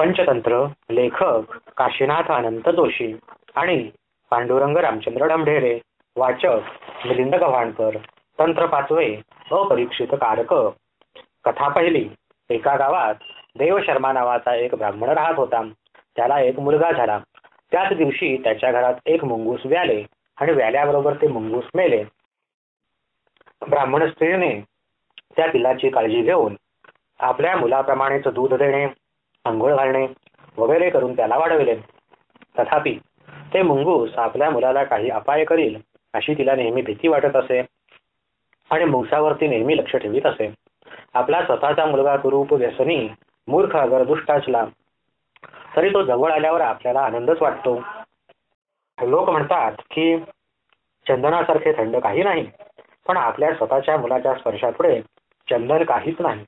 पंचतंत्र लेखक काशीनाथ अनंत जोशी आणि पांडुरंग रामचंद्र ढमढेरे वाचक मिलिंद गव्हाणकर तंत्र पाचवे अपरीक्षित कारक. कथा पहिली एका गावात देवशर्मा नावाचा एक ब्राह्मण राहत होता. त्याला एक मुलगा झाला. त्याच दिवशी त्याच्या घरात एक मुंगूस व्याले आणि व्याल्याबरोबर ते मुंगूस मेले. ब्राह्मण स्त्रीने त्या पिलाची काळजी घेऊन आपल्या मुलाप्रमाणेच दूध देणे आंघोळ घालणे वगैरे करून त्याला वाढविले. तथापि ते मुंगूस आपल्या मुलाला काही अपाय करील अशी तिला नेहमी भीती वाटत असे. आणि मुंगसावरती नेहमी लक्ष ठेवीत असे. आपला स्वतःचा मुलगा कुरूप व्यसनी मूर्ख अगर दुष्ट असला तरी तो जवळ आल्यावर आपल्याला आनंदच वाटतो. लोक म्हणतात की चंदनासारखे थंड काही नाही पण आपल्या स्वतःच्या मुलाच्या स्पर्शापुढे चंदन काहीच नाही.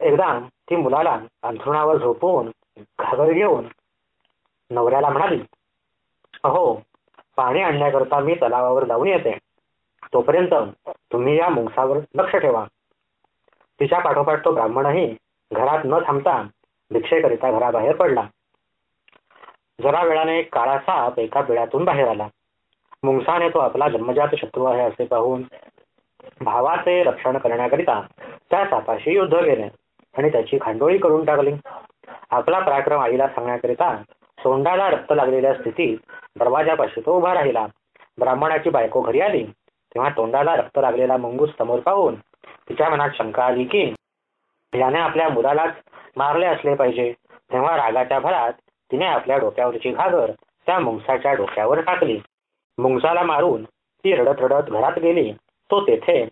एकदा ती मुलाला अंथरुणावर झोपवून घागर घेऊन नवऱ्याला म्हणाली अहो पाणी आणण्याकरता मी तलावावर जाऊन येते. तोपर्यंत तुम्ही या मुंगसावर लक्ष ठेवा. तिच्या पाठोपाठ तो ब्राह्मणही घरात न थांबता भिक्षेकरिता घराबाहेर पडला. जरा वेळाने एक काळा साप एका बिळातून बाहेर आला. मुंगसाने तो आपला जन्मजात शत्रू आहे असे पाहून भावाचे रक्षण करण्याकरिता त्या सापाशी युद्ध केले. आणि त्याची खांडोळी करून टाकली. आपला पराक्रम आईला सांगण्याकरिता सोंडाला रक्त लागलेल्या स्थितीत दरवाजापाशी तो उभा राहिला. ब्राह्मणाची बायको घरी आली. तेव्हा तोंडाला रक्त लागलेला मंगूस समोर पाहून तिच्या मनात शंका आली की याने आपल्या मुलालाच मारले असले पाहिजे. तेव्हा रागाच्या भरात तिने आपल्या डोक्यावरची घागर त्या मुंगसाच्या डोक्यावर टाकली. मुंगसाला मारून ती रडत रडत घरात गेली. तो तेथे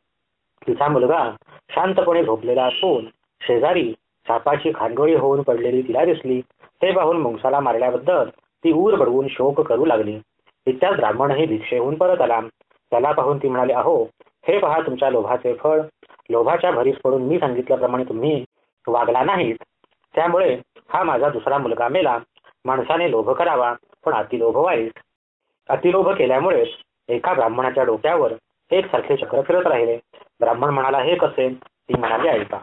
तिचा मुलगा शांतपणे झोपलेला असून शेजारी सापाची खांडोळी होऊन पडलेली तिला दिसली. ते पाहून मुंगसाला मारल्याबद्दल ती ऊर बडवून शोक करू लागली. इतक्यात ब्राह्मणही भिक्षेहून परत आला. त्याला पाहून ती म्हणाली अहो हे पहा तुमच्या लोभाचे फळ. लोभाच्या भरीस पडून मी सांगितल्याप्रमाणे तुम्ही वागला नाहीत. त्यामुळे हा माझा दुसरा मुलगा मेला. माणसाने लोभ करावा पण अतिलोभ वाईट. अतिलोभ केल्यामुळेच एका ब्राह्मणाच्या डोक्यावर एकसारखे चक्र फिरत राहिले. ब्राह्मण म्हणाला हे कसे? ती म्हणाली ऐका.